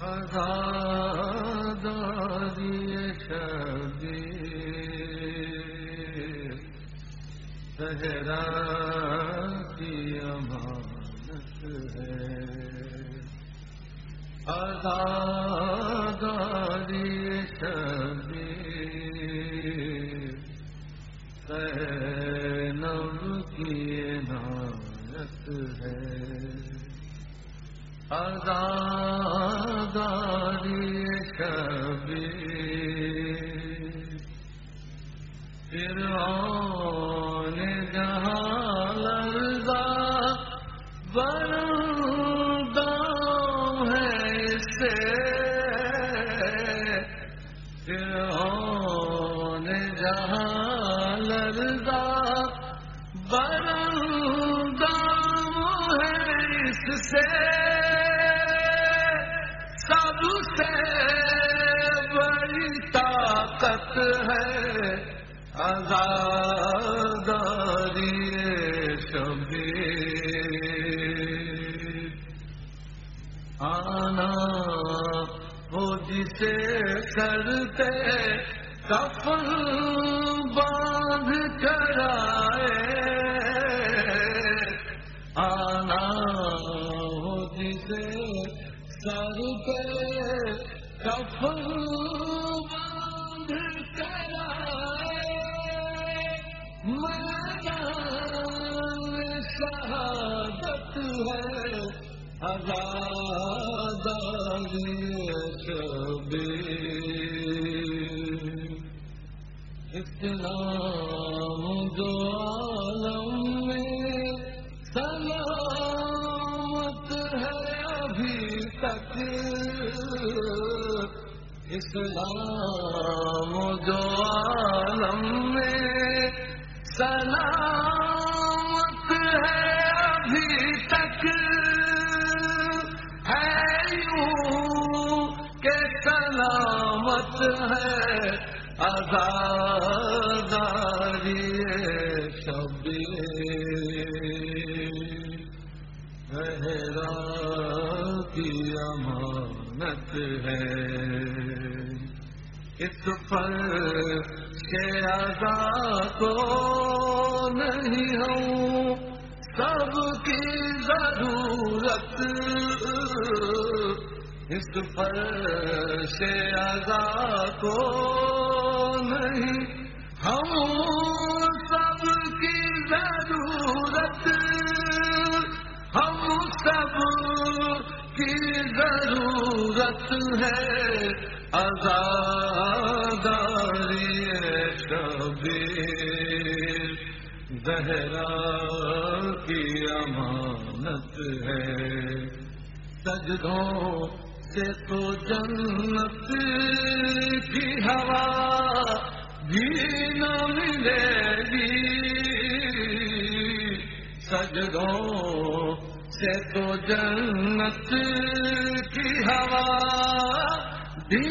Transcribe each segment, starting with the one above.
آزاداری شبیر صحرا کی امانت ہے۔ شبیر کی ہے۔ آزاداری جہاں لرزا بردام ہے سے جہاں لرزا بردام ہے اس سے طاقت ہے آزاداری شبیر آنا ہو جسے کرتے کفن باندھ کرائے آنا ہو جسے سر پہ کفن باندھ شہادت ہے آزاداری اسلام عالم میں سلامت ہے ابھی تک اسلام جو عالم میں سلامت ہے ابھی تک ہے یوں کہ سلامت ہے آزاداری شبیر گہرا کی امانت ہے اس پر کے کو نہیں ہوں، سب کی ضرورت۔ اس پر سے کو نہیں ہم سب کی ضرورت۔ ہم سب کی ضرورت ہے آزاداری شبیر کی امانت ہے۔ سجدوں سے تو جنت کی ہوا بھی نہ ملے گی۔ سجدوں سے تو جنت کی ہوا بھی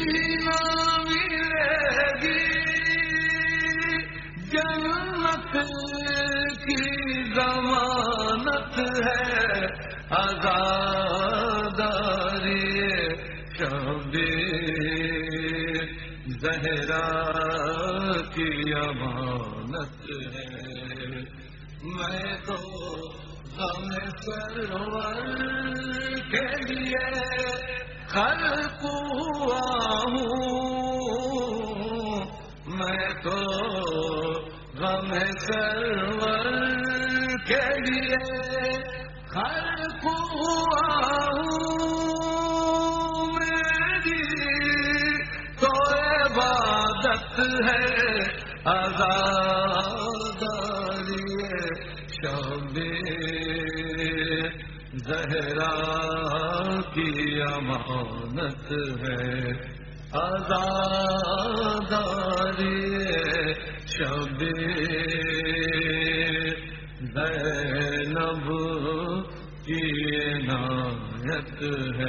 ملے گی جنت کی ضمانت ہے۔ آزاداری شبیر زہرا کی امانت ہے۔ میں تو غم سرور کے لیے خلق ہوا سرور کے لیے خلق ہوا ہوں میری تو عبادت ہے آزاداری شبیر زہرا کی امانت ہے آزاداری شبیر ہے